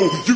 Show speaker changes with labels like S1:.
S1: know